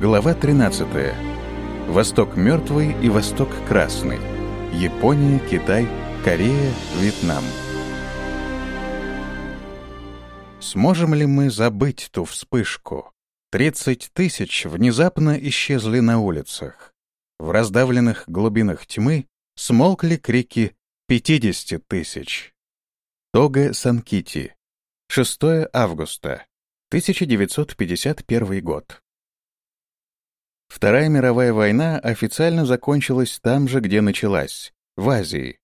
Глава 13. Восток мертвый и Восток красный. Япония, Китай, Корея, Вьетнам. Сможем ли мы забыть ту вспышку? 30 тысяч внезапно исчезли на улицах. В раздавленных глубинах тьмы смолкли крики 50 тысяч. Тога Санкити. 6 августа. 1951 год. Вторая мировая война официально закончилась там же, где началась, в Азии.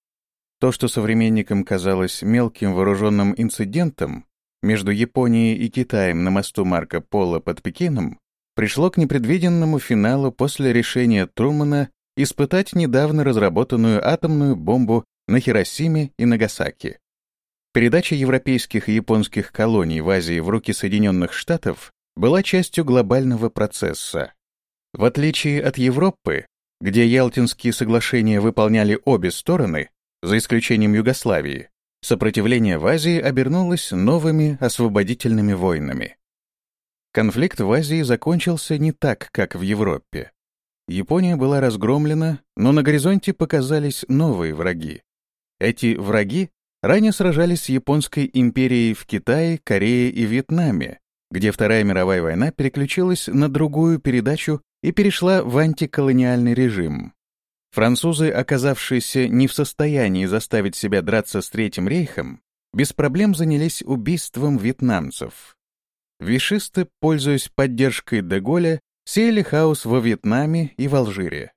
То, что современникам казалось мелким вооруженным инцидентом между Японией и Китаем на мосту Марко Поло под Пекином, пришло к непредвиденному финалу после решения Трумана испытать недавно разработанную атомную бомбу на Хиросиме и Нагасаки. Передача европейских и японских колоний в Азии в руки Соединенных Штатов была частью глобального процесса. В отличие от Европы, где Ялтинские соглашения выполняли обе стороны, за исключением Югославии, сопротивление в Азии обернулось новыми освободительными войнами. Конфликт в Азии закончился не так, как в Европе. Япония была разгромлена, но на горизонте показались новые враги. Эти враги ранее сражались с Японской империей в Китае, Корее и Вьетнаме, где Вторая мировая война переключилась на другую передачу и перешла в антиколониальный режим. Французы, оказавшиеся не в состоянии заставить себя драться с Третьим рейхом, без проблем занялись убийством вьетнамцев. Вишисты, пользуясь поддержкой Деголя, сеяли хаос во Вьетнаме и в Алжире.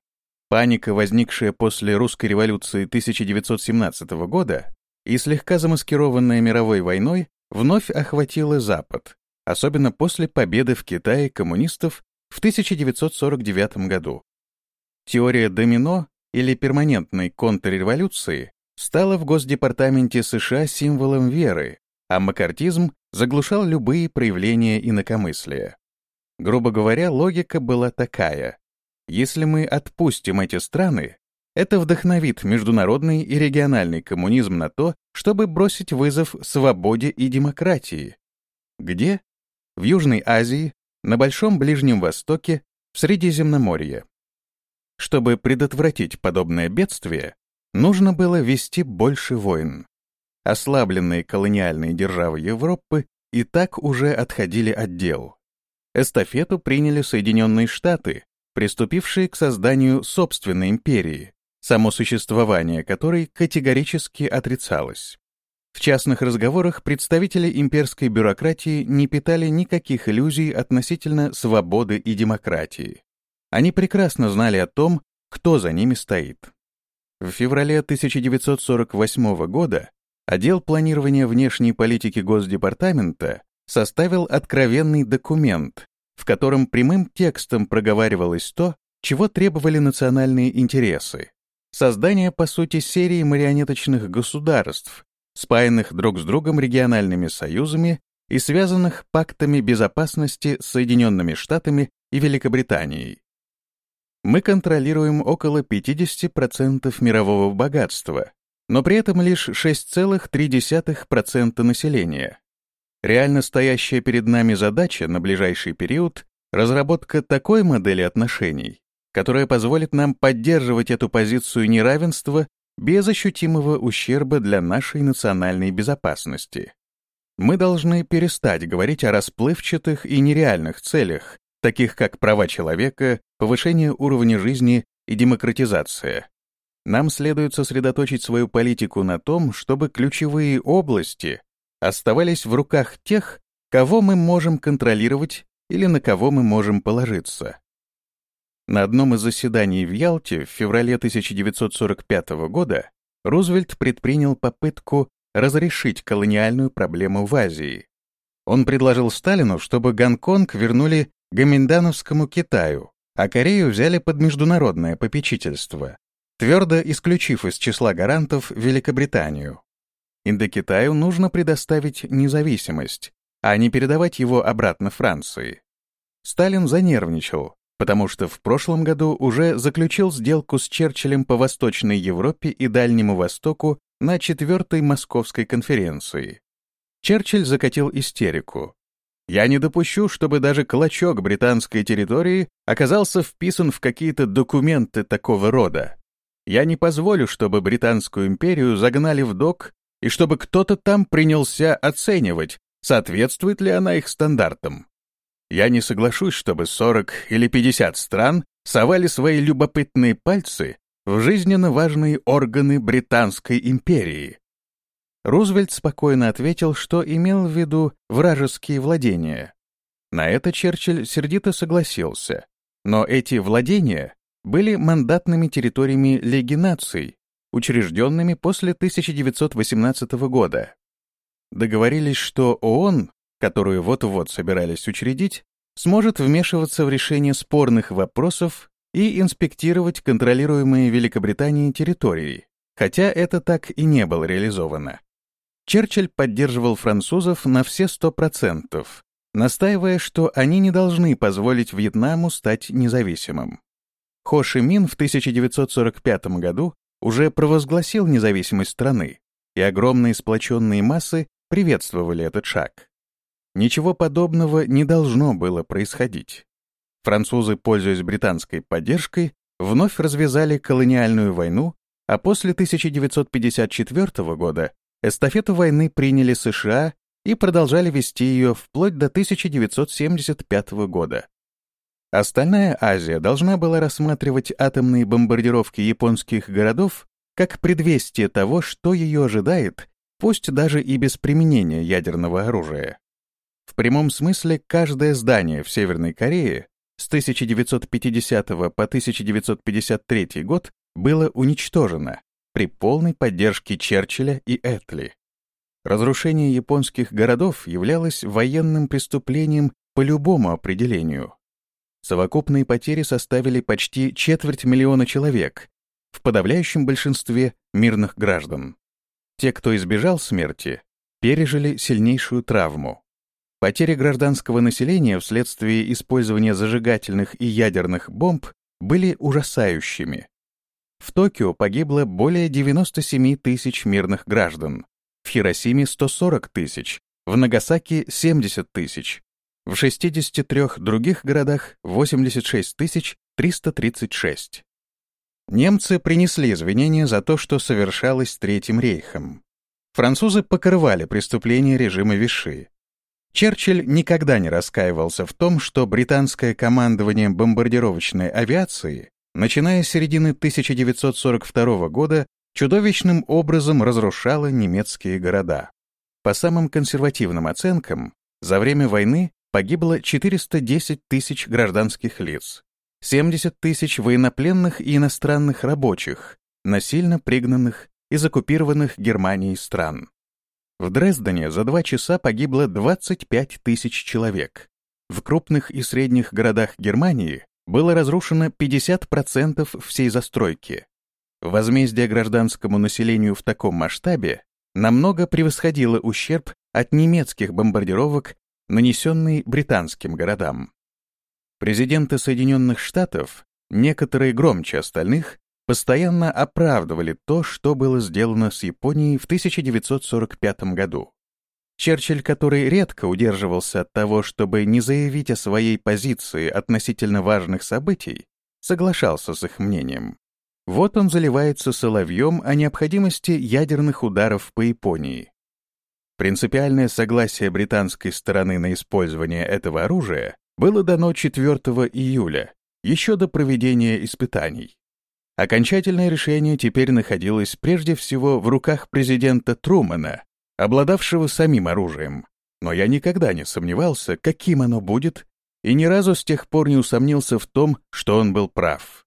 Паника, возникшая после русской революции 1917 года и слегка замаскированная мировой войной, вновь охватила Запад, особенно после победы в Китае коммунистов в 1949 году. Теория домино или перманентной контрреволюции стала в Госдепартаменте США символом веры, а макартизм заглушал любые проявления инакомыслия. Грубо говоря, логика была такая. Если мы отпустим эти страны, это вдохновит международный и региональный коммунизм на то, чтобы бросить вызов свободе и демократии. Где? В Южной Азии, на Большом Ближнем Востоке, в Средиземноморье. Чтобы предотвратить подобное бедствие, нужно было вести больше войн. Ослабленные колониальные державы Европы и так уже отходили от дел. Эстафету приняли Соединенные Штаты, приступившие к созданию собственной империи, само существование которой категорически отрицалось. В частных разговорах представители имперской бюрократии не питали никаких иллюзий относительно свободы и демократии. Они прекрасно знали о том, кто за ними стоит. В феврале 1948 года отдел планирования внешней политики Госдепартамента составил откровенный документ, в котором прямым текстом проговаривалось то, чего требовали национальные интересы. Создание, по сути, серии марионеточных государств, спаянных друг с другом региональными союзами и связанных пактами безопасности с Соединенными Штатами и Великобританией. Мы контролируем около 50% мирового богатства, но при этом лишь 6,3% населения. Реально стоящая перед нами задача на ближайший период — разработка такой модели отношений, которая позволит нам поддерживать эту позицию неравенства без ощутимого ущерба для нашей национальной безопасности. Мы должны перестать говорить о расплывчатых и нереальных целях, таких как права человека, повышение уровня жизни и демократизация. Нам следует сосредоточить свою политику на том, чтобы ключевые области оставались в руках тех, кого мы можем контролировать или на кого мы можем положиться. На одном из заседаний в Ялте в феврале 1945 года Рузвельт предпринял попытку разрешить колониальную проблему в Азии. Он предложил Сталину, чтобы Гонконг вернули Гоминдановскому Китаю, а Корею взяли под международное попечительство, твердо исключив из числа гарантов Великобританию. Индокитаю нужно предоставить независимость, а не передавать его обратно Франции. Сталин занервничал, потому что в прошлом году уже заключил сделку с Черчиллем по Восточной Европе и Дальнему Востоку на четвертой Московской конференции. Черчилль закатил истерику. Я не допущу, чтобы даже клочок британской территории оказался вписан в какие-то документы такого рода. Я не позволю, чтобы Британскую империю загнали в док и чтобы кто-то там принялся оценивать, соответствует ли она их стандартам. Я не соглашусь, чтобы 40 или 50 стран совали свои любопытные пальцы в жизненно важные органы Британской империи, Рузвельт спокойно ответил, что имел в виду вражеские владения. На это Черчилль сердито согласился. Но эти владения были мандатными территориями Лиги наций, учрежденными после 1918 года. Договорились, что ООН, которую вот-вот собирались учредить, сможет вмешиваться в решение спорных вопросов и инспектировать контролируемые Великобританией территории, хотя это так и не было реализовано. Черчилль поддерживал французов на все сто процентов, настаивая, что они не должны позволить Вьетнаму стать независимым. Хо Ши Мин в 1945 году уже провозгласил независимость страны, и огромные сплоченные массы приветствовали этот шаг. Ничего подобного не должно было происходить. Французы, пользуясь британской поддержкой, вновь развязали колониальную войну, а после 1954 года Эстафету войны приняли США и продолжали вести ее вплоть до 1975 года. Остальная Азия должна была рассматривать атомные бомбардировки японских городов как предвестие того, что ее ожидает, пусть даже и без применения ядерного оружия. В прямом смысле каждое здание в Северной Корее с 1950 по 1953 год было уничтожено, при полной поддержке Черчилля и Этли. Разрушение японских городов являлось военным преступлением по любому определению. Совокупные потери составили почти четверть миллиона человек, в подавляющем большинстве мирных граждан. Те, кто избежал смерти, пережили сильнейшую травму. Потери гражданского населения вследствие использования зажигательных и ядерных бомб были ужасающими. В Токио погибло более 97 тысяч мирных граждан, в Хиросиме 140 тысяч, в Нагасаки 70 тысяч, в 63 других городах 86 тысяч 336. Немцы принесли извинения за то, что совершалось Третьим рейхом. Французы покрывали преступления режима Виши. Черчилль никогда не раскаивался в том, что британское командование бомбардировочной авиации начиная с середины 1942 года, чудовищным образом разрушала немецкие города. По самым консервативным оценкам, за время войны погибло 410 тысяч гражданских лиц, 70 тысяч военнопленных и иностранных рабочих, насильно пригнанных из оккупированных Германией стран. В Дрездене за два часа погибло 25 тысяч человек. В крупных и средних городах Германии было разрушено 50% всей застройки. Возмездие гражданскому населению в таком масштабе намного превосходило ущерб от немецких бомбардировок, нанесенный британским городам. Президенты Соединенных Штатов, некоторые громче остальных, постоянно оправдывали то, что было сделано с Японией в 1945 году. Черчилль, который редко удерживался от того, чтобы не заявить о своей позиции относительно важных событий, соглашался с их мнением. Вот он заливается соловьем о необходимости ядерных ударов по Японии. Принципиальное согласие британской стороны на использование этого оружия было дано 4 июля, еще до проведения испытаний. Окончательное решение теперь находилось прежде всего в руках президента Трумэна, обладавшего самим оружием, но я никогда не сомневался, каким оно будет, и ни разу с тех пор не усомнился в том, что он был прав.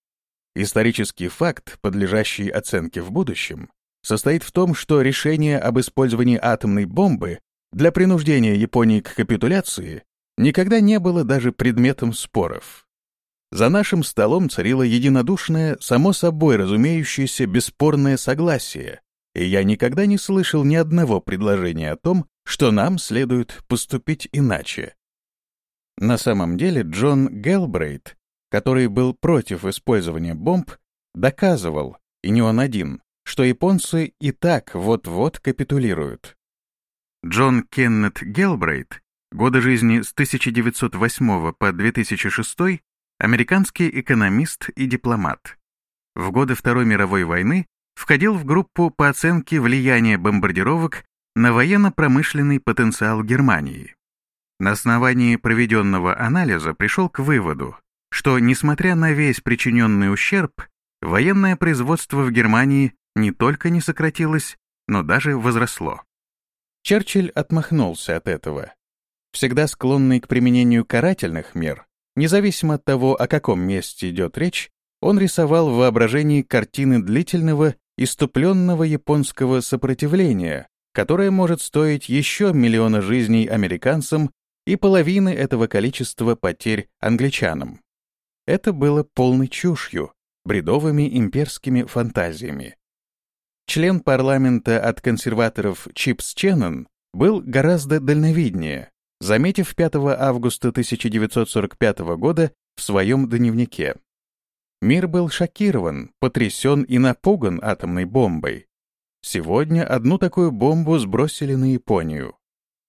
Исторический факт, подлежащий оценке в будущем, состоит в том, что решение об использовании атомной бомбы для принуждения Японии к капитуляции никогда не было даже предметом споров. За нашим столом царило единодушное, само собой разумеющееся бесспорное согласие, и я никогда не слышал ни одного предложения о том, что нам следует поступить иначе. На самом деле Джон Гелбрейт, который был против использования бомб, доказывал, и не он один, что японцы и так вот-вот капитулируют. Джон Кеннет Гелбрейт годы жизни с 1908 по 2006, американский экономист и дипломат. В годы Второй мировой войны входил в группу по оценке влияния бомбардировок на военно-промышленный потенциал Германии. На основании проведенного анализа пришел к выводу, что, несмотря на весь причиненный ущерб, военное производство в Германии не только не сократилось, но даже возросло. Черчилль отмахнулся от этого. Всегда склонный к применению карательных мер, независимо от того, о каком месте идет речь, он рисовал в воображении картины длительного, иступленного японского сопротивления, которое может стоить еще миллиона жизней американцам и половины этого количества потерь англичанам. Это было полной чушью, бредовыми имперскими фантазиями. Член парламента от консерваторов Чипс Ченнон был гораздо дальновиднее, заметив 5 августа 1945 года в своем дневнике. Мир был шокирован, потрясен и напуган атомной бомбой. Сегодня одну такую бомбу сбросили на Японию.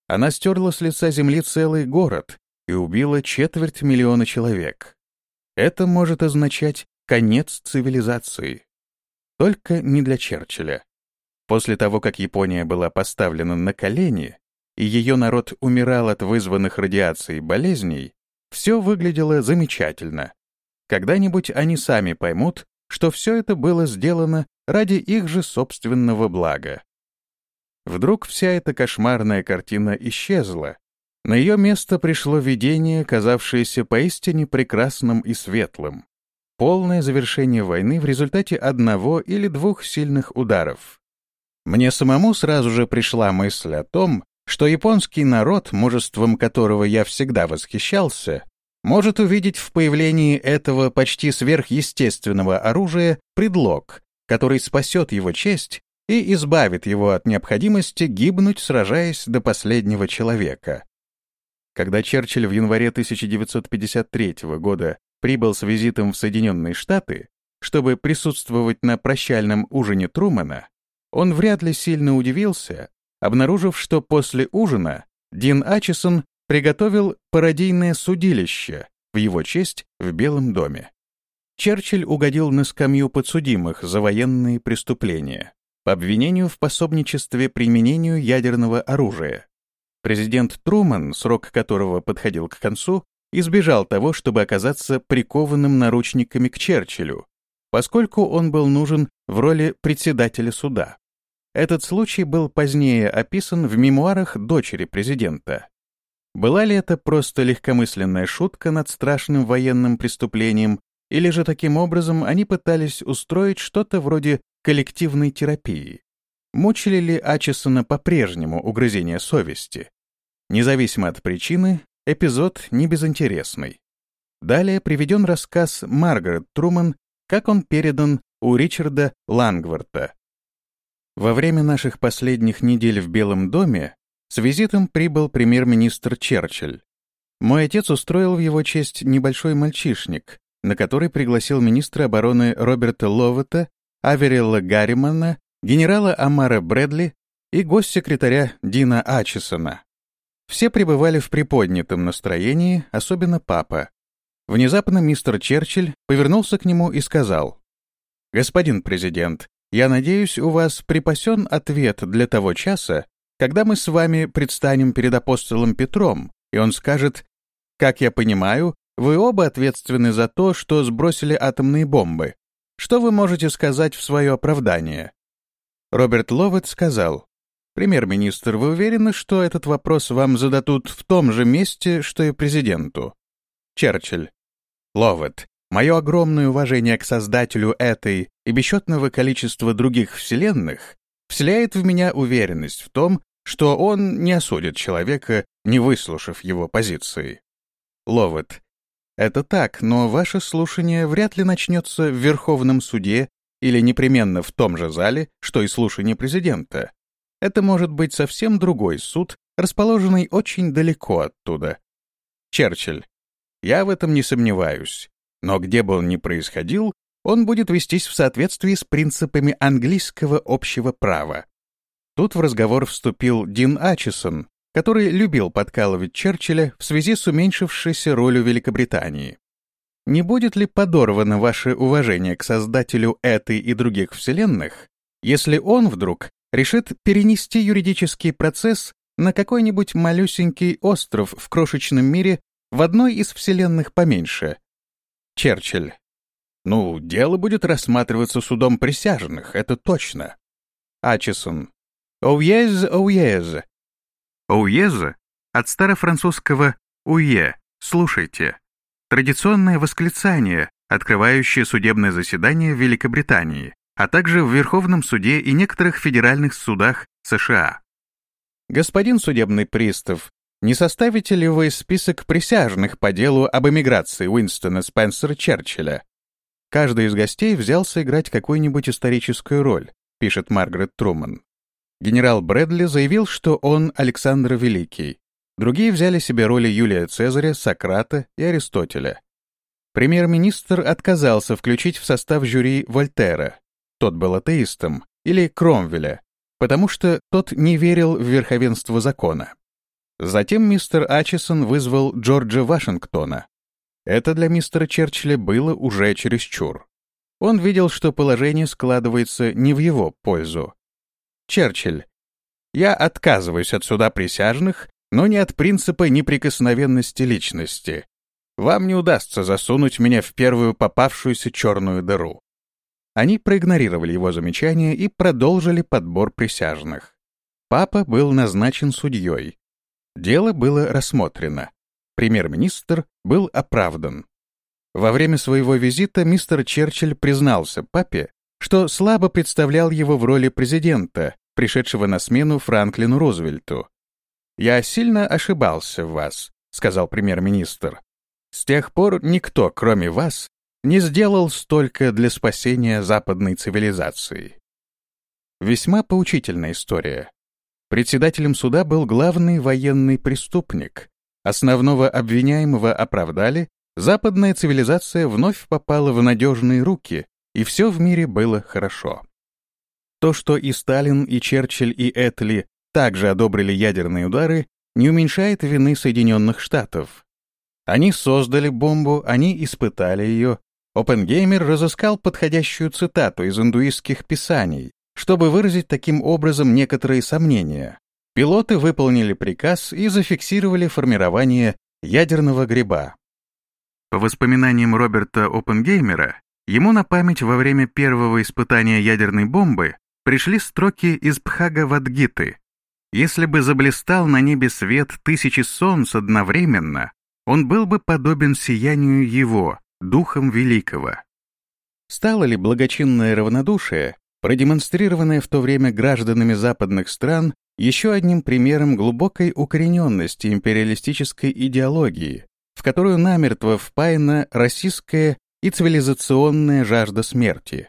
Она стерла с лица земли целый город и убила четверть миллиона человек. Это может означать конец цивилизации. Только не для Черчилля. После того, как Япония была поставлена на колени, и ее народ умирал от вызванных радиацией болезней, все выглядело замечательно. Когда-нибудь они сами поймут, что все это было сделано ради их же собственного блага. Вдруг вся эта кошмарная картина исчезла. На ее место пришло видение, казавшееся поистине прекрасным и светлым. Полное завершение войны в результате одного или двух сильных ударов. Мне самому сразу же пришла мысль о том, что японский народ, мужеством которого я всегда восхищался, может увидеть в появлении этого почти сверхъестественного оружия предлог, который спасет его честь и избавит его от необходимости гибнуть, сражаясь до последнего человека. Когда Черчилль в январе 1953 года прибыл с визитом в Соединенные Штаты, чтобы присутствовать на прощальном ужине Трумэна, он вряд ли сильно удивился, обнаружив, что после ужина Дин Ачесон приготовил пародийное судилище в его честь в Белом доме. Черчилль угодил на скамью подсудимых за военные преступления по обвинению в пособничестве применению ядерного оружия. Президент Труман, срок которого подходил к концу, избежал того, чтобы оказаться прикованным наручниками к Черчиллю, поскольку он был нужен в роли председателя суда. Этот случай был позднее описан в мемуарах дочери президента. Была ли это просто легкомысленная шутка над страшным военным преступлением, или же таким образом они пытались устроить что-то вроде коллективной терапии? Мучили ли Ачесона по-прежнему угрызение совести? Независимо от причины, эпизод не безинтересный. Далее приведен рассказ Маргарет Труман, как он передан у Ричарда Лангворта, во время наших последних недель в Белом доме с визитом прибыл премьер-министр Черчилль. Мой отец устроил в его честь небольшой мальчишник, на который пригласил министра обороны Роберта Ловета, Аверилла Гарримана, генерала Амара Брэдли и госсекретаря Дина Ачесона. Все пребывали в приподнятом настроении, особенно папа. Внезапно мистер Черчилль повернулся к нему и сказал, «Господин президент, я надеюсь, у вас припасен ответ для того часа, когда мы с вами предстанем перед апостолом Петром, и он скажет, «Как я понимаю, вы оба ответственны за то, что сбросили атомные бомбы. Что вы можете сказать в свое оправдание?» Роберт Ловет сказал, «Премьер-министр, вы уверены, что этот вопрос вам зададут в том же месте, что и президенту?» Черчилль. Ловет. Мое огромное уважение к создателю этой и бесчетного количества других вселенных вселяет в меня уверенность в том, что он не осудит человека, не выслушав его позиции. Ловет. Это так, но ваше слушание вряд ли начнется в Верховном суде или непременно в том же зале, что и слушание президента. Это может быть совсем другой суд, расположенный очень далеко оттуда. Черчилль. Я в этом не сомневаюсь. Но где бы он ни происходил, он будет вестись в соответствии с принципами английского общего права. Тут в разговор вступил Дин Ачесон, который любил подкалывать Черчилля в связи с уменьшившейся ролью Великобритании. Не будет ли подорвано ваше уважение к создателю этой и других вселенных, если он вдруг решит перенести юридический процесс на какой-нибудь малюсенький остров в крошечном мире в одной из вселенных поменьше? Черчилль. Ну, дело будет рассматриваться судом присяжных, это точно. Ачесон. «Оуез, оуез». «Оуез» от старофранцузского «уе» — «слушайте». Традиционное восклицание, открывающее судебное заседание в Великобритании, а также в Верховном суде и некоторых федеральных судах США. Господин судебный пристав, не составите ли вы список присяжных по делу об эмиграции Уинстона Спенсера Черчилля? Каждый из гостей взялся играть какую-нибудь историческую роль, пишет Маргарет Труман. Генерал Брэдли заявил, что он Александр Великий. Другие взяли себе роли Юлия Цезаря, Сократа и Аристотеля. Премьер-министр отказался включить в состав жюри Вольтера, тот был атеистом, или Кромвеля, потому что тот не верил в верховенство закона. Затем мистер Ачесон вызвал Джорджа Вашингтона. Это для мистера Черчилля было уже чересчур. Он видел, что положение складывается не в его пользу. Черчилль. Я отказываюсь от суда присяжных, но не от принципа неприкосновенности личности. Вам не удастся засунуть меня в первую попавшуюся черную дыру. Они проигнорировали его замечание и продолжили подбор присяжных. Папа был назначен судьей. Дело было рассмотрено. Премьер-министр был оправдан. Во время своего визита мистер Черчилль признался папе, что слабо представлял его в роли президента, пришедшего на смену Франклину Рузвельту. «Я сильно ошибался в вас», — сказал премьер-министр. «С тех пор никто, кроме вас, не сделал столько для спасения западной цивилизации». Весьма поучительная история. Председателем суда был главный военный преступник. Основного обвиняемого оправдали, западная цивилизация вновь попала в надежные руки, и все в мире было хорошо. То, что и Сталин, и Черчилль, и Этли также одобрили ядерные удары, не уменьшает вины Соединенных Штатов. Они создали бомбу, они испытали ее. Опенгеймер разыскал подходящую цитату из индуистских писаний, чтобы выразить таким образом некоторые сомнения. Пилоты выполнили приказ и зафиксировали формирование ядерного гриба. По воспоминаниям Роберта Опенгеймера, Ему на память во время первого испытания ядерной бомбы пришли строки из Бхагавадгиты. Если бы заблистал на небе свет тысячи солнц одновременно, он был бы подобен сиянию его, духом великого. Стало ли благочинное равнодушие, продемонстрированное в то время гражданами западных стран, еще одним примером глубокой укорененности империалистической идеологии, в которую намертво впаяна российская и цивилизационная жажда смерти.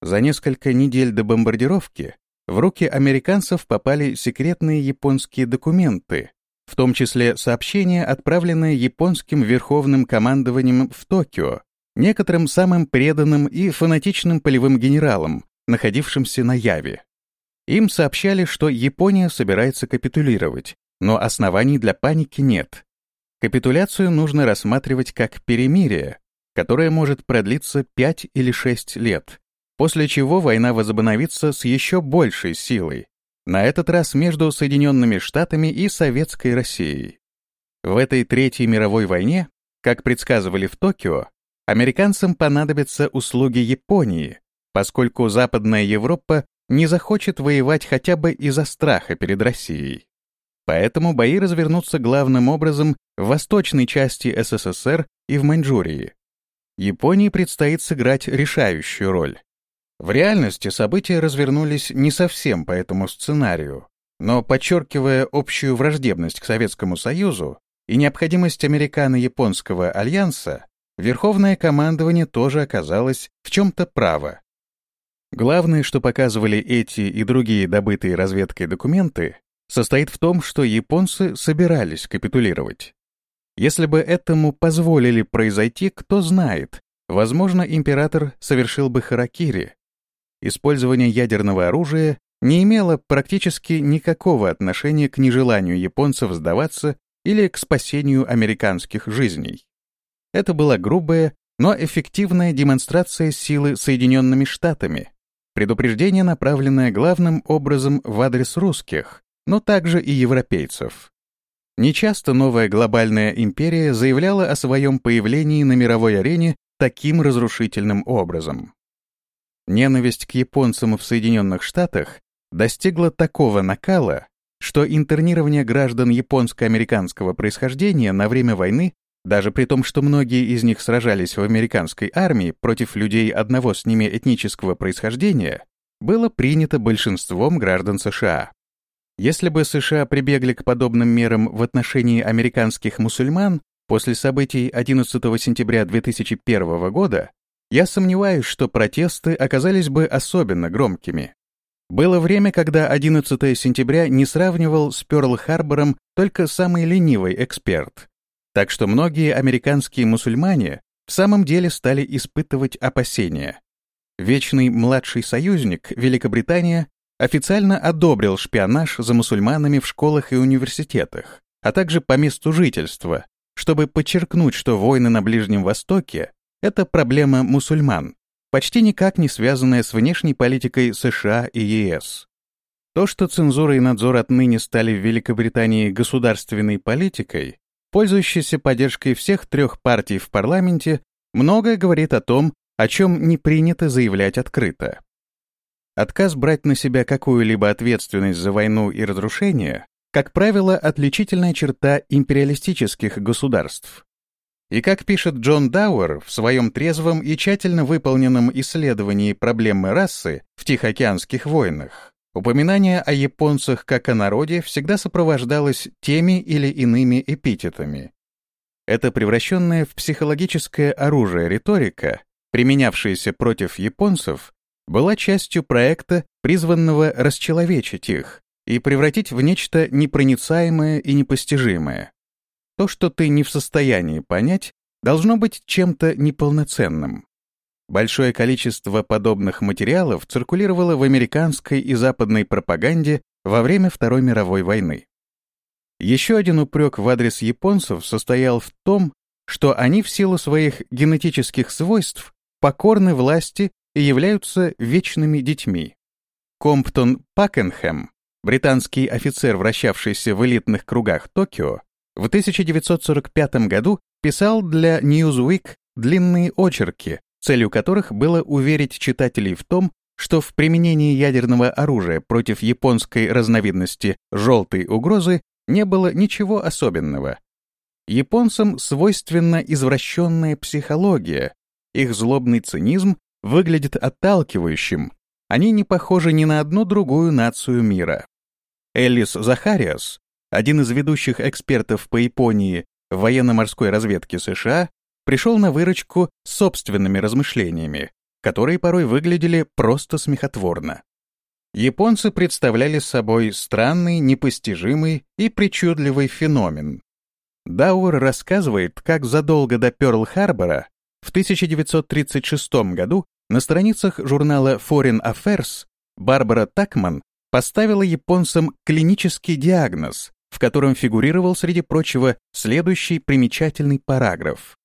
За несколько недель до бомбардировки в руки американцев попали секретные японские документы, в том числе сообщения, отправленные японским верховным командованием в Токио, некоторым самым преданным и фанатичным полевым генералам, находившимся на Яве. Им сообщали, что Япония собирается капитулировать, но оснований для паники нет. Капитуляцию нужно рассматривать как перемирие, которая может продлиться 5 или 6 лет, после чего война возобновится с еще большей силой, на этот раз между Соединенными Штатами и Советской Россией. В этой Третьей мировой войне, как предсказывали в Токио, американцам понадобятся услуги Японии, поскольку Западная Европа не захочет воевать хотя бы из-за страха перед Россией. Поэтому бои развернутся главным образом в восточной части СССР и в Маньчжурии. Японии предстоит сыграть решающую роль. В реальности события развернулись не совсем по этому сценарию, но подчеркивая общую враждебность к Советскому Союзу и необходимость американо-японского альянса, Верховное командование тоже оказалось в чем-то право. Главное, что показывали эти и другие добытые разведкой документы, состоит в том, что японцы собирались капитулировать. Если бы этому позволили произойти, кто знает, возможно, император совершил бы харакири. Использование ядерного оружия не имело практически никакого отношения к нежеланию японцев сдаваться или к спасению американских жизней. Это была грубая, но эффективная демонстрация силы Соединенными Штатами, предупреждение, направленное главным образом в адрес русских, но также и европейцев. Нечасто новая глобальная империя заявляла о своем появлении на мировой арене таким разрушительным образом. Ненависть к японцам в Соединенных Штатах достигла такого накала, что интернирование граждан японско-американского происхождения на время войны, даже при том, что многие из них сражались в американской армии против людей одного с ними этнического происхождения, было принято большинством граждан США. Если бы США прибегли к подобным мерам в отношении американских мусульман после событий 11 сентября 2001 года, я сомневаюсь, что протесты оказались бы особенно громкими. Было время, когда 11 сентября не сравнивал с Пёрл-Харбором только самый ленивый эксперт. Так что многие американские мусульмане в самом деле стали испытывать опасения. Вечный младший союзник, Великобритания, официально одобрил шпионаж за мусульманами в школах и университетах, а также по месту жительства, чтобы подчеркнуть, что войны на Ближнем Востоке это проблема мусульман, почти никак не связанная с внешней политикой США и ЕС. То, что цензура и надзор отныне стали в Великобритании государственной политикой, пользующейся поддержкой всех трех партий в парламенте, многое говорит о том, о чем не принято заявлять открыто. Отказ брать на себя какую-либо ответственность за войну и разрушение, как правило, отличительная черта империалистических государств. И как пишет Джон Дауэр в своем трезвом и тщательно выполненном исследовании проблемы расы в Тихоокеанских войнах, упоминание о японцах как о народе всегда сопровождалось теми или иными эпитетами. Это превращенная в психологическое оружие риторика, применявшаяся против японцев, была частью проекта, призванного расчеловечить их и превратить в нечто непроницаемое и непостижимое. То, что ты не в состоянии понять, должно быть чем-то неполноценным. Большое количество подобных материалов циркулировало в американской и западной пропаганде во время Второй мировой войны. Еще один упрек в адрес японцев состоял в том, что они в силу своих генетических свойств покорны власти и являются вечными детьми. Комптон Пакенхэм, британский офицер, вращавшийся в элитных кругах Токио, в 1945 году писал для Newsweek длинные очерки, целью которых было уверить читателей в том, что в применении ядерного оружия против японской разновидности «желтой угрозы» не было ничего особенного. Японцам свойственна извращенная психология, их злобный цинизм выглядит отталкивающим, они не похожи ни на одну другую нацию мира. Элис Захариас, один из ведущих экспертов по Японии в военно-морской разведке США, пришел на выручку собственными размышлениями, которые порой выглядели просто смехотворно. Японцы представляли собой странный, непостижимый и причудливый феномен. Дауэр рассказывает, как задолго до Пёрл-Харбора в 1936 году на страницах журнала Foreign Affairs Барбара Такман поставила японцам клинический диагноз в котором фигурировал, среди прочего, следующий примечательный параграф.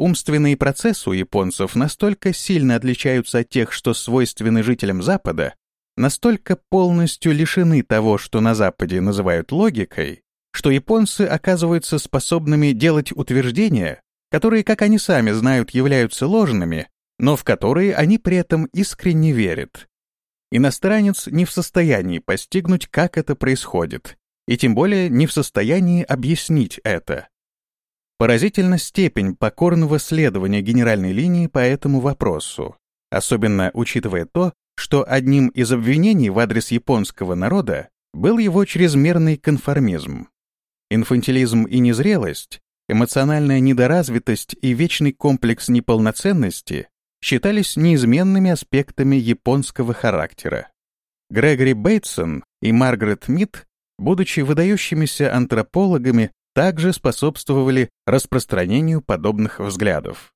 Умственные процессы у японцев настолько сильно отличаются от тех, что свойственны жителям Запада, настолько полностью лишены того, что на Западе называют логикой, что японцы оказываются способными делать утверждения, которые, как они сами знают, являются ложными, но в которые они при этом искренне верят. Иностранец не в состоянии постигнуть, как это происходит, и тем более не в состоянии объяснить это. Поразительна степень покорного следования генеральной линии по этому вопросу, особенно учитывая то, что одним из обвинений в адрес японского народа был его чрезмерный конформизм. Инфантилизм и незрелость, эмоциональная недоразвитость и вечный комплекс неполноценности считались неизменными аспектами японского характера. Грегори Бейтсон и Маргарет Мид будучи выдающимися антропологами, также способствовали распространению подобных взглядов.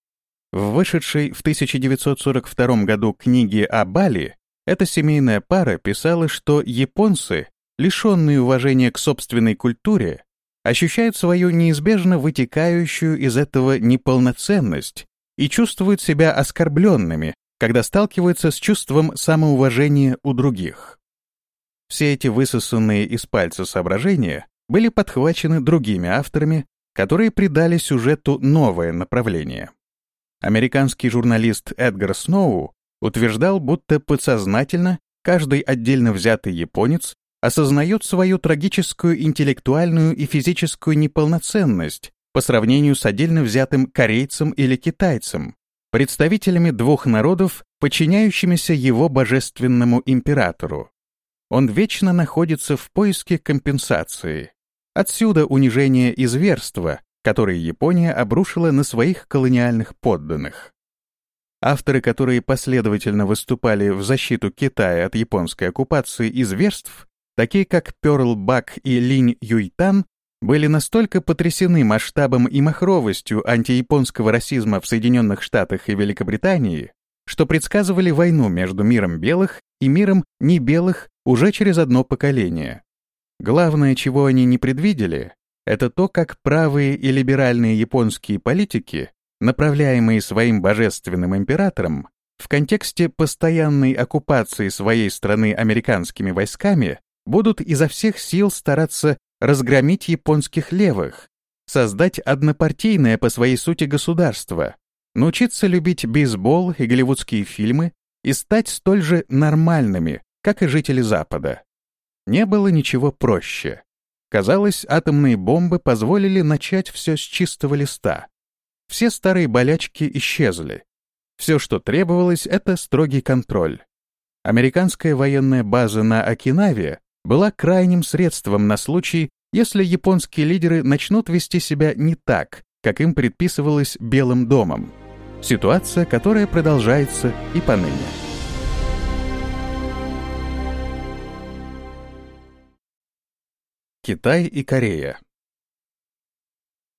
В вышедшей в 1942 году книге о Бали эта семейная пара писала, что японцы, лишенные уважения к собственной культуре, ощущают свою неизбежно вытекающую из этого неполноценность и чувствуют себя оскорбленными, когда сталкиваются с чувством самоуважения у других. Все эти высосанные из пальца соображения были подхвачены другими авторами, которые придали сюжету новое направление. Американский журналист Эдгар Сноу утверждал, будто подсознательно каждый отдельно взятый японец осознает свою трагическую интеллектуальную и физическую неполноценность по сравнению с отдельно взятым корейцем или китайцем, представителями двух народов, подчиняющимися его божественному императору. Он вечно находится в поиске компенсации. Отсюда унижение и зверство, которые Япония обрушила на своих колониальных подданных. Авторы, которые последовательно выступали в защиту Китая от японской оккупации и зверств, такие как Перл Бак и Линь Юйтан, были настолько потрясены масштабом и махровостью антияпонского расизма в Соединенных Штатах и Великобритании, что предсказывали войну между миром белых и миром небелых уже через одно поколение. Главное, чего они не предвидели, это то, как правые и либеральные японские политики, направляемые своим божественным императором, в контексте постоянной оккупации своей страны американскими войсками будут изо всех сил стараться разгромить японских левых, создать однопартийное по своей сути государство, научиться любить бейсбол и голливудские фильмы и стать столь же нормальными, как и жители Запада. Не было ничего проще. Казалось, атомные бомбы позволили начать все с чистого листа. Все старые болячки исчезли. Все, что требовалось, это строгий контроль. Американская военная база на Окинаве была крайним средством на случай, если японские лидеры начнут вести себя не так, как им предписывалось Белым домом. Ситуация, которая продолжается и поныне. Китай и Корея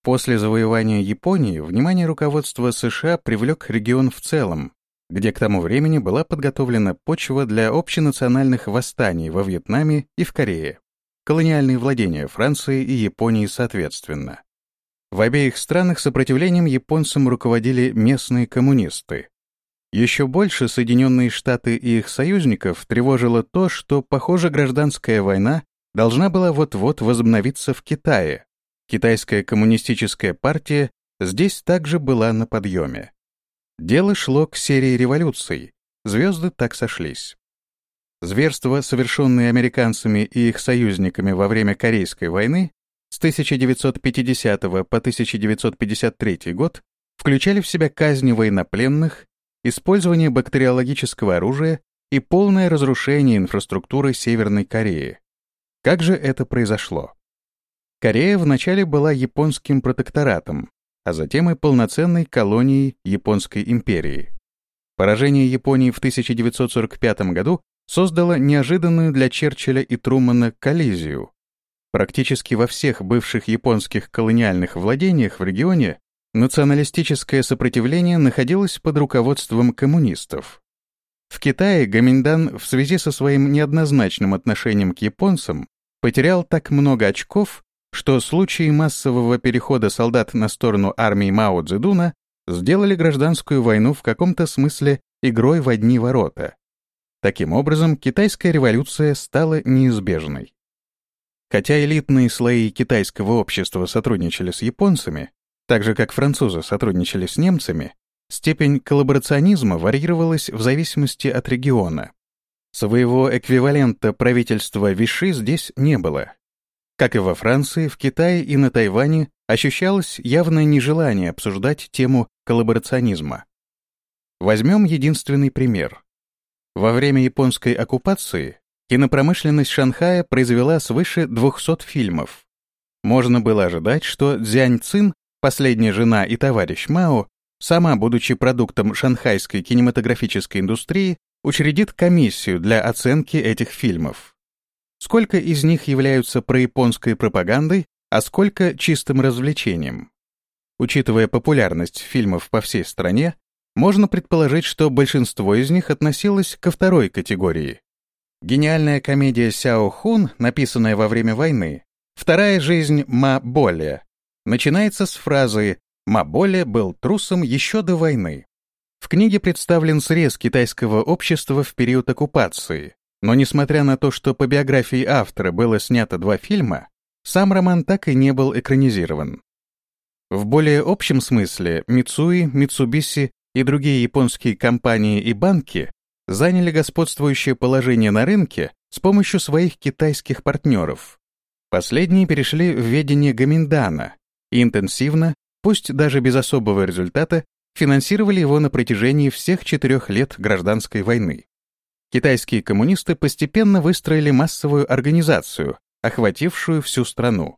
После завоевания Японии внимание руководства США привлек регион в целом, где к тому времени была подготовлена почва для общенациональных восстаний во Вьетнаме и в Корее, колониальные владения Франции и Японии соответственно. В обеих странах сопротивлением японцам руководили местные коммунисты. Еще больше Соединенные Штаты и их союзников тревожило то, что, похоже, гражданская война должна была вот-вот возобновиться в Китае. Китайская коммунистическая партия здесь также была на подъеме. Дело шло к серии революций, звезды так сошлись. Зверства, совершенные американцами и их союзниками во время Корейской войны с 1950 по 1953 год, включали в себя казни военнопленных, использование бактериологического оружия и полное разрушение инфраструктуры Северной Кореи. Как же это произошло? Корея вначале была японским протекторатом, а затем и полноценной колонией Японской империи. Поражение Японии в 1945 году создало неожиданную для Черчилля и Трумана коллизию. Практически во всех бывших японских колониальных владениях в регионе националистическое сопротивление находилось под руководством коммунистов. В Китае Гаминдан в связи со своим неоднозначным отношением к японцам потерял так много очков, что случаи массового перехода солдат на сторону армии Мао Цзэдуна сделали гражданскую войну в каком-то смысле игрой в одни ворота. Таким образом, китайская революция стала неизбежной. Хотя элитные слои китайского общества сотрудничали с японцами, так же как французы сотрудничали с немцами, степень коллаборационизма варьировалась в зависимости от региона. Своего эквивалента правительства Виши здесь не было, как и во Франции, в Китае и на Тайване ощущалось явное нежелание обсуждать тему коллаборационизма. Возьмем единственный пример. Во время японской оккупации кинопромышленность Шанхая произвела свыше 200 фильмов. Можно было ожидать, что Цзянь Цин, последняя жена и товарищ Мао, сама, будучи продуктом шанхайской кинематографической индустрии, учредит комиссию для оценки этих фильмов сколько из них являются прояпонской пропагандой, а сколько чистым развлечением. Учитывая популярность фильмов по всей стране, можно предположить, что большинство из них относилось ко второй категории. Гениальная комедия Сяо Хун, написанная во время войны, «Вторая жизнь Ма Боле», начинается с фразы «Ма Боле был трусом еще до войны». В книге представлен срез китайского общества в период оккупации, но несмотря на то, что по биографии автора было снято два фильма, сам роман так и не был экранизирован. В более общем смысле Мицуи, Митсубиси и другие японские компании и банки заняли господствующее положение на рынке с помощью своих китайских партнеров. Последние перешли в ведение Гаминдана и интенсивно, пусть даже без особого результата, финансировали его на протяжении всех четырех лет гражданской войны. Китайские коммунисты постепенно выстроили массовую организацию, охватившую всю страну.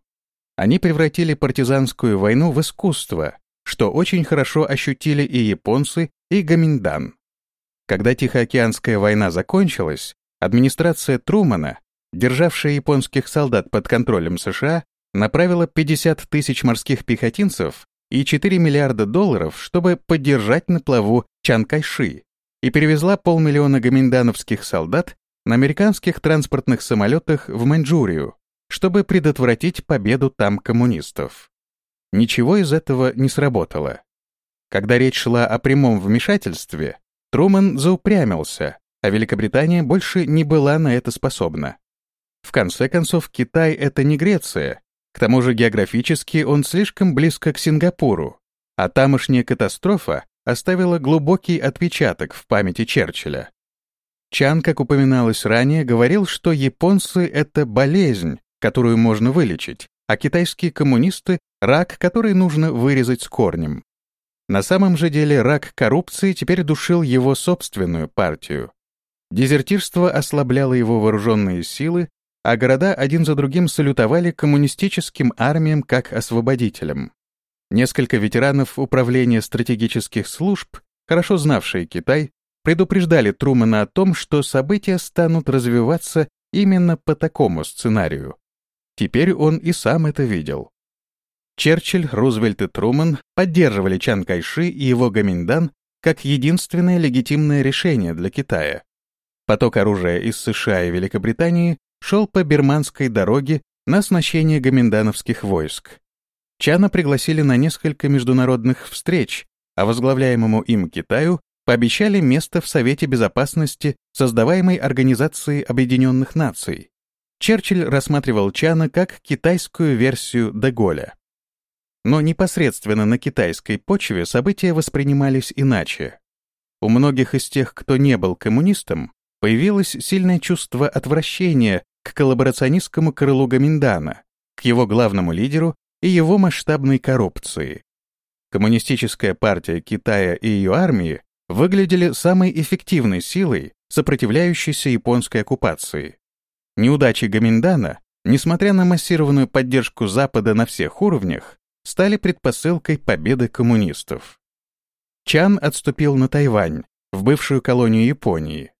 Они превратили партизанскую войну в искусство, что очень хорошо ощутили и японцы, и Гаминдан. Когда Тихоокеанская война закончилась, администрация Трумана, державшая японских солдат под контролем США, направила 50 тысяч морских пехотинцев и 4 миллиарда долларов, чтобы поддержать на плаву Чан Кайши, и перевезла полмиллиона гаминдановских солдат на американских транспортных самолетах в Маньчжурию, чтобы предотвратить победу там коммунистов. Ничего из этого не сработало. Когда речь шла о прямом вмешательстве, Труман заупрямился, а Великобритания больше не была на это способна. В конце концов, Китай — это не Греция, к тому же географически он слишком близко к Сингапуру, а тамошняя катастрофа оставила глубокий отпечаток в памяти Черчилля. Чан, как упоминалось ранее, говорил, что японцы — это болезнь, которую можно вылечить, а китайские коммунисты — рак, который нужно вырезать с корнем. На самом же деле рак коррупции теперь душил его собственную партию. Дезертирство ослабляло его вооруженные силы, а города один за другим салютовали коммунистическим армиям как освободителям. Несколько ветеранов Управления стратегических служб, хорошо знавшие Китай, предупреждали Трумана о том, что события станут развиваться именно по такому сценарию. Теперь он и сам это видел. Черчилль, Рузвельт и Труман поддерживали Чан Кайши и его Гаминдан как единственное легитимное решение для Китая. Поток оружия из США и Великобритании шел по бирманской дороге на оснащение гаминдановских войск. Чана пригласили на несколько международных встреч, а возглавляемому им Китаю пообещали место в Совете Безопасности создаваемой Организации Объединенных Наций. Черчилль рассматривал Чана как китайскую версию Деголя. Но непосредственно на китайской почве события воспринимались иначе. У многих из тех, кто не был коммунистом, появилось сильное чувство отвращения к коллаборационистскому крылу Гаминдана, к его главному лидеру и его масштабной коррупции. Коммунистическая партия Китая и ее армии выглядели самой эффективной силой, сопротивляющейся японской оккупации. Неудачи Гаминдана, несмотря на массированную поддержку Запада на всех уровнях, стали предпосылкой победы коммунистов. Чан отступил на Тайвань, в бывшую колонию Японии.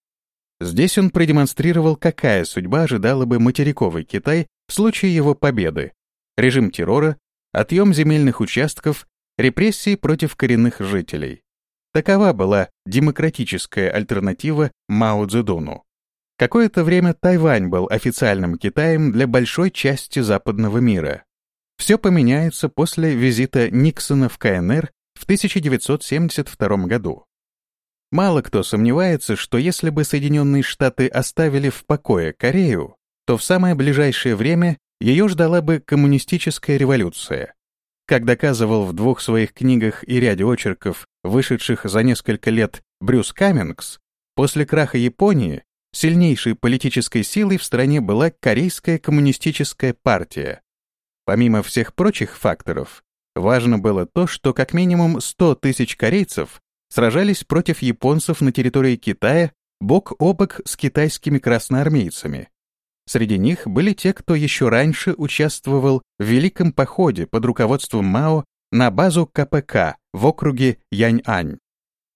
Здесь он продемонстрировал, какая судьба ожидала бы материковый Китай в случае его победы. Режим террора, отъем земельных участков, репрессии против коренных жителей. Такова была демократическая альтернатива Мао Цзэдуну. Какое-то время Тайвань был официальным Китаем для большой части западного мира. Все поменяется после визита Никсона в КНР в 1972 году. Мало кто сомневается, что если бы Соединенные Штаты оставили в покое Корею, то в самое ближайшее время ее ждала бы коммунистическая революция. Как доказывал в двух своих книгах и ряде очерков, вышедших за несколько лет Брюс Каммингс, после краха Японии Сильнейшей политической силой в стране была Корейская коммунистическая партия. Помимо всех прочих факторов, важно было то, что как минимум 100 тысяч корейцев сражались против японцев на территории Китая бок о бок с китайскими красноармейцами. Среди них были те, кто еще раньше участвовал в Великом походе под руководством Мао на базу КПК в округе Яньань.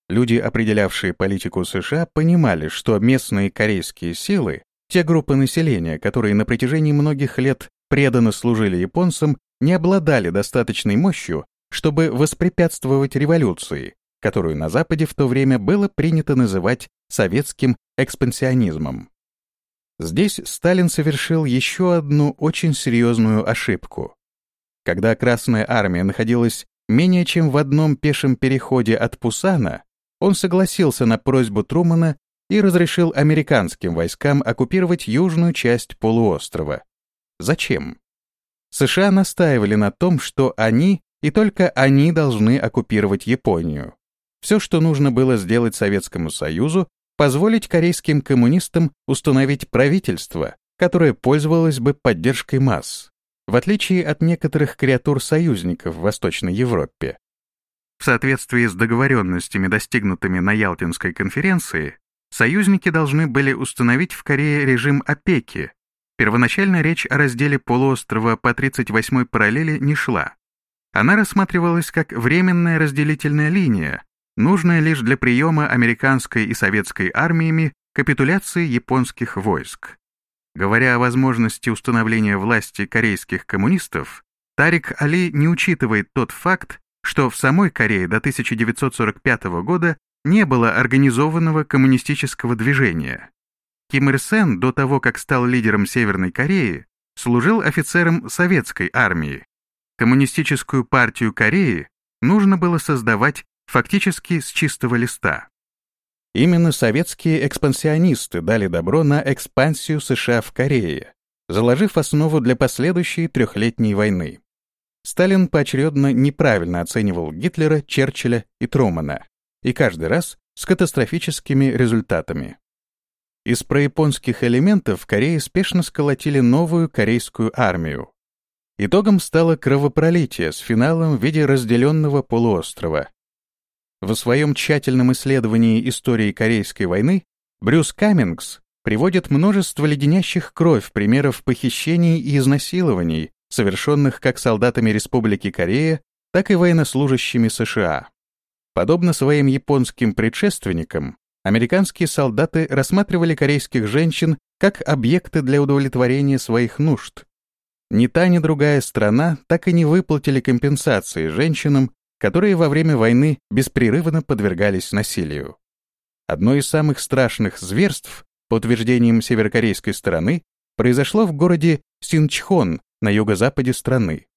Люди, определявшие политику США, понимали, что местные корейские силы, те группы населения, которые на протяжении многих лет преданно служили японцам, не обладали достаточной мощью, чтобы воспрепятствовать революции, которую на Западе в то время было принято называть советским экспансионизмом. Здесь Сталин совершил еще одну очень серьезную ошибку. Когда Красная Армия находилась менее чем в одном пешем переходе от Пусана, он согласился на просьбу Трумана и разрешил американским войскам оккупировать южную часть полуострова. Зачем? США настаивали на том, что они и только они должны оккупировать Японию. Все, что нужно было сделать Советскому Союзу, позволить корейским коммунистам установить правительство, которое пользовалось бы поддержкой масс, в отличие от некоторых креатур-союзников в Восточной Европе. В соответствии с договоренностями, достигнутыми на Ялтинской конференции, союзники должны были установить в Корее режим опеки. Первоначально речь о разделе полуострова по 38-й параллели не шла. Она рассматривалась как временная разделительная линия, нужная лишь для приема американской и советской армиями капитуляции японских войск. Говоря о возможности установления власти корейских коммунистов, Тарик Али не учитывает тот факт, что в самой Корее до 1945 года не было организованного коммунистического движения. Ким Ир Сен до того, как стал лидером Северной Кореи, служил офицером советской армии. Коммунистическую партию Кореи нужно было создавать фактически с чистого листа. Именно советские экспансионисты дали добро на экспансию США в Корее, заложив основу для последующей трехлетней войны. Сталин поочередно неправильно оценивал Гитлера, Черчилля и Трумана, и каждый раз с катастрофическими результатами. Из прояпонских элементов в Корее спешно сколотили новую корейскую армию. Итогом стало кровопролитие с финалом в виде разделенного полуострова. В своем тщательном исследовании истории Корейской войны Брюс Каммингс приводит множество леденящих кровь примеров похищений и изнасилований, совершенных как солдатами Республики Корея, так и военнослужащими США. Подобно своим японским предшественникам, американские солдаты рассматривали корейских женщин как объекты для удовлетворения своих нужд. Ни та, ни другая страна так и не выплатили компенсации женщинам, которые во время войны беспрерывно подвергались насилию. Одно из самых страшных зверств, по утверждениям северокорейской стороны, произошло в городе Синчхон на юго-западе страны.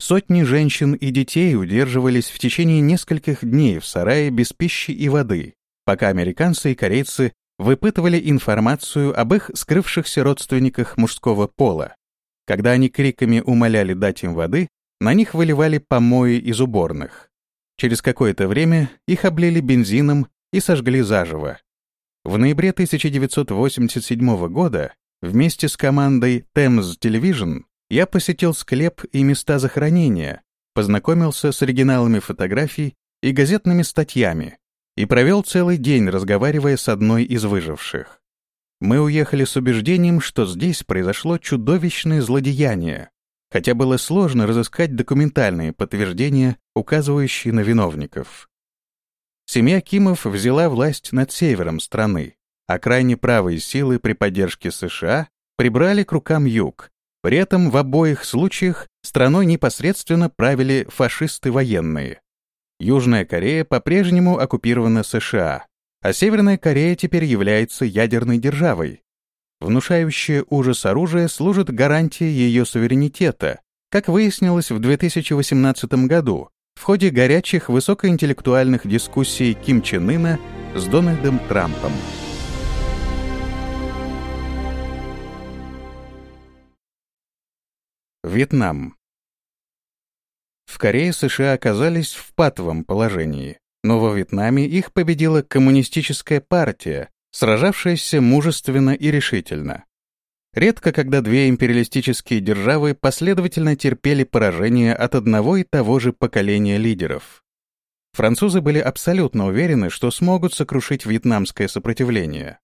Сотни женщин и детей удерживались в течение нескольких дней в сарае без пищи и воды, пока американцы и корейцы выпытывали информацию об их скрывшихся родственниках мужского пола. Когда они криками умоляли дать им воды, на них выливали помои из уборных. Через какое-то время их облили бензином и сожгли заживо. В ноябре 1987 года Вместе с командой Thames Television я посетил склеп и места захоронения, познакомился с оригиналами фотографий и газетными статьями и провел целый день, разговаривая с одной из выживших. Мы уехали с убеждением, что здесь произошло чудовищное злодеяние, хотя было сложно разыскать документальные подтверждения, указывающие на виновников. Семья Кимов взяла власть над севером страны, а крайне правые силы при поддержке США прибрали к рукам юг. При этом в обоих случаях страной непосредственно правили фашисты-военные. Южная Корея по-прежнему оккупирована США, а Северная Корея теперь является ядерной державой. Внушающее ужас оружие служит гарантией ее суверенитета, как выяснилось в 2018 году в ходе горячих высокоинтеллектуальных дискуссий Ким Чен Ына с Дональдом Трампом. Вьетнам. В Корее США оказались в патовом положении, но во Вьетнаме их победила коммунистическая партия, сражавшаяся мужественно и решительно. Редко, когда две империалистические державы последовательно терпели поражение от одного и того же поколения лидеров. Французы были абсолютно уверены, что смогут сокрушить вьетнамское сопротивление.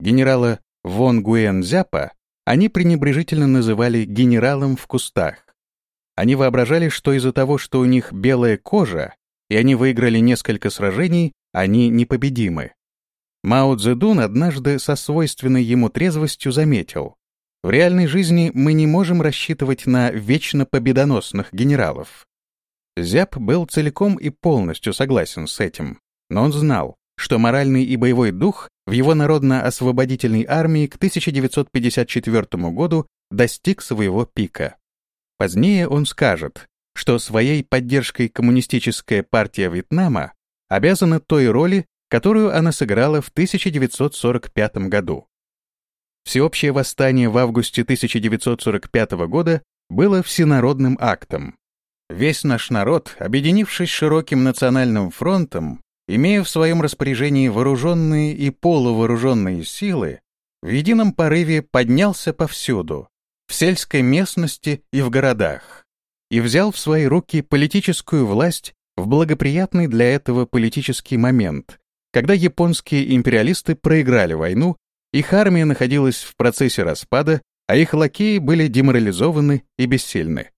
Генерала Вон Гуэн Зяпа они пренебрежительно называли генералом в кустах. Они воображали, что из-за того, что у них белая кожа, и они выиграли несколько сражений, они непобедимы. Мао Цзэдун однажды со свойственной ему трезвостью заметил, в реальной жизни мы не можем рассчитывать на вечно победоносных генералов. Зяб был целиком и полностью согласен с этим, но он знал, что моральный и боевой дух в его народно-освободительной армии к 1954 году достиг своего пика. Позднее он скажет, что своей поддержкой коммунистическая партия Вьетнама обязана той роли, которую она сыграла в 1945 году. Всеобщее восстание в августе 1945 года было всенародным актом. Весь наш народ, объединившись широким национальным фронтом, имея в своем распоряжении вооруженные и полувооруженные силы, в едином порыве поднялся повсюду, в сельской местности и в городах, и взял в свои руки политическую власть в благоприятный для этого политический момент, когда японские империалисты проиграли войну, их армия находилась в процессе распада, а их лакеи были деморализованы и бессильны.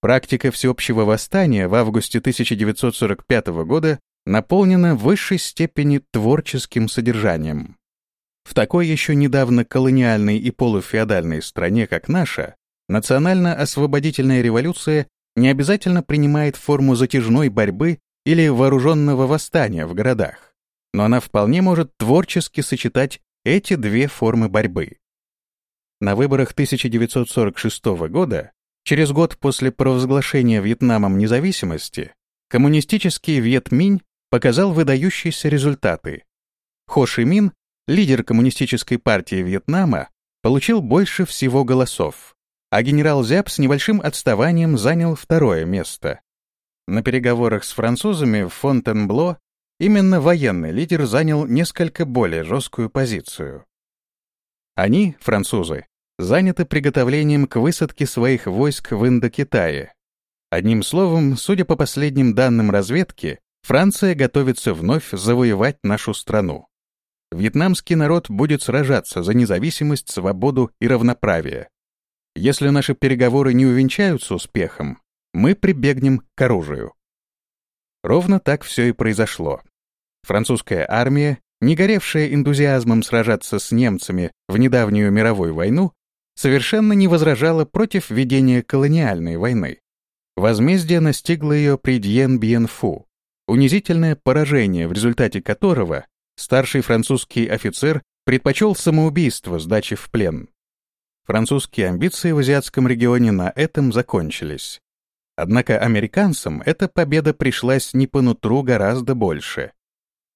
Практика всеобщего восстания в августе 1945 года наполнена в высшей степени творческим содержанием. В такой еще недавно колониальной и полуфеодальной стране, как наша, национально-освободительная революция не обязательно принимает форму затяжной борьбы или вооруженного восстания в городах, но она вполне может творчески сочетать эти две формы борьбы. На выборах 1946 года, через год после провозглашения Вьетнамом независимости, коммунистический Вьетминь показал выдающиеся результаты. Хо Ши Мин лидер коммунистической партии Вьетнама, получил больше всего голосов, а генерал Зяб с небольшим отставанием занял второе место. На переговорах с французами в Фонтенбло именно военный лидер занял несколько более жесткую позицию. Они, французы, заняты приготовлением к высадке своих войск в Индокитае. Одним словом, судя по последним данным разведки, Франция готовится вновь завоевать нашу страну. Вьетнамский народ будет сражаться за независимость, свободу и равноправие. Если наши переговоры не увенчаются успехом, мы прибегнем к оружию. Ровно так все и произошло. Французская армия, не горевшая энтузиазмом сражаться с немцами в недавнюю мировую войну, совершенно не возражала против ведения колониальной войны. Возмездие настигло ее при Дьен-Бьен-Фу, унизительное поражение, в результате которого Старший французский офицер предпочел самоубийство сдачи в плен. Французские амбиции в азиатском регионе на этом закончились. Однако американцам эта победа пришлась не по нутру гораздо больше.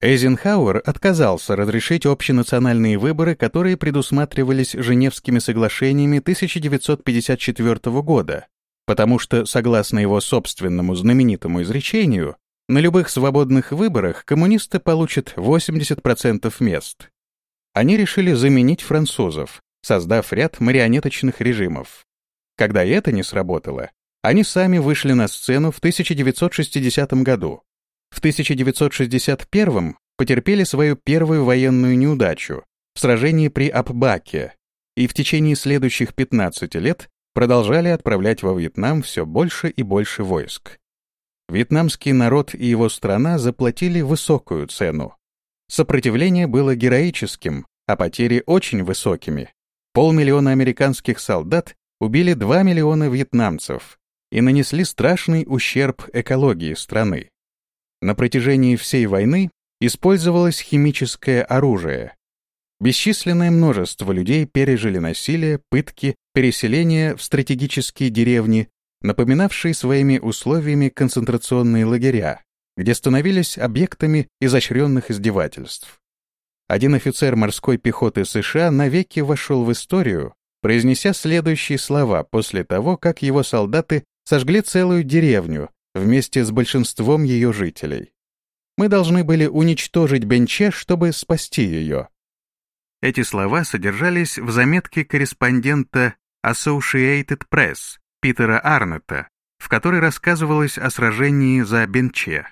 Эйзенхауэр отказался разрешить общенациональные выборы, которые предусматривались Женевскими соглашениями 1954 года, потому что, согласно его собственному знаменитому изречению, на любых свободных выборах коммунисты получат 80% мест. Они решили заменить французов, создав ряд марионеточных режимов. Когда это не сработало, они сами вышли на сцену в 1960 году. В 1961 потерпели свою первую военную неудачу в сражении при Апбаке и в течение следующих 15 лет продолжали отправлять во Вьетнам все больше и больше войск. Вьетнамский народ и его страна заплатили высокую цену. Сопротивление было героическим, а потери очень высокими. Полмиллиона американских солдат убили 2 миллиона вьетнамцев и нанесли страшный ущерб экологии страны. На протяжении всей войны использовалось химическое оружие. Бесчисленное множество людей пережили насилие, пытки, переселение в стратегические деревни, напоминавшие своими условиями концентрационные лагеря, где становились объектами изощренных издевательств. Один офицер морской пехоты США навеки вошел в историю, произнеся следующие слова после того, как его солдаты сожгли целую деревню вместе с большинством ее жителей. Мы должны были уничтожить Бенче, чтобы спасти ее. Эти слова содержались в заметке корреспондента Associated Press, Питера Арнета, в которой рассказывалось о сражении за Бенче.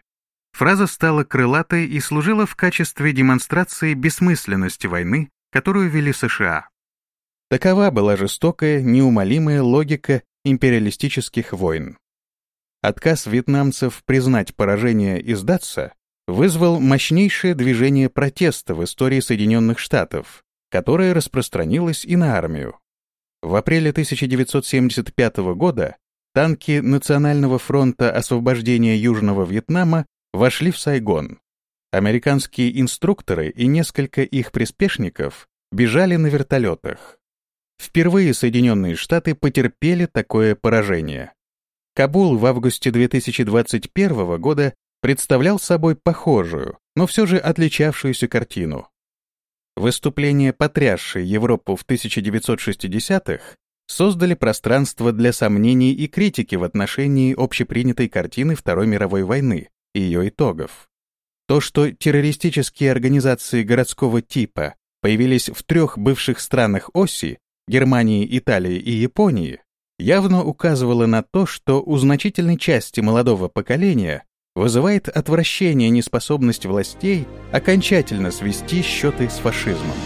Фраза стала крылатой и служила в качестве демонстрации бессмысленности войны, которую вели США. Такова была жестокая, неумолимая логика империалистических войн. Отказ вьетнамцев признать поражение и сдаться вызвал мощнейшее движение протеста в истории Соединенных Штатов, которое распространилось и на армию. В апреле 1975 года танки Национального фронта освобождения Южного Вьетнама вошли в Сайгон. Американские инструкторы и несколько их приспешников бежали на вертолетах. Впервые Соединенные Штаты потерпели такое поражение. Кабул в августе 2021 года представлял собой похожую, но все же отличавшуюся картину. Выступления, потрясшие Европу в 1960-х, создали пространство для сомнений и критики в отношении общепринятой картины Второй мировой войны и ее итогов. То, что террористические организации городского типа появились в трех бывших странах оси Германии, Италии и Японии, явно указывало на то, что у значительной части молодого поколения вызывает отвращение неспособность властей окончательно свести счеты с фашизмом.